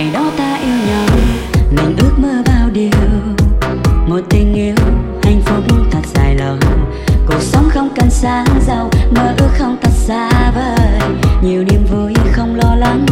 ngày đó ta yêu nhau. Mình ước mơ bao điều. Một tình yêu hạnh phúc thật dài lâu cuộc sống không cần sáng giàu, mơ ước không thật xa vời. Nhiều niềm vui không lo lắng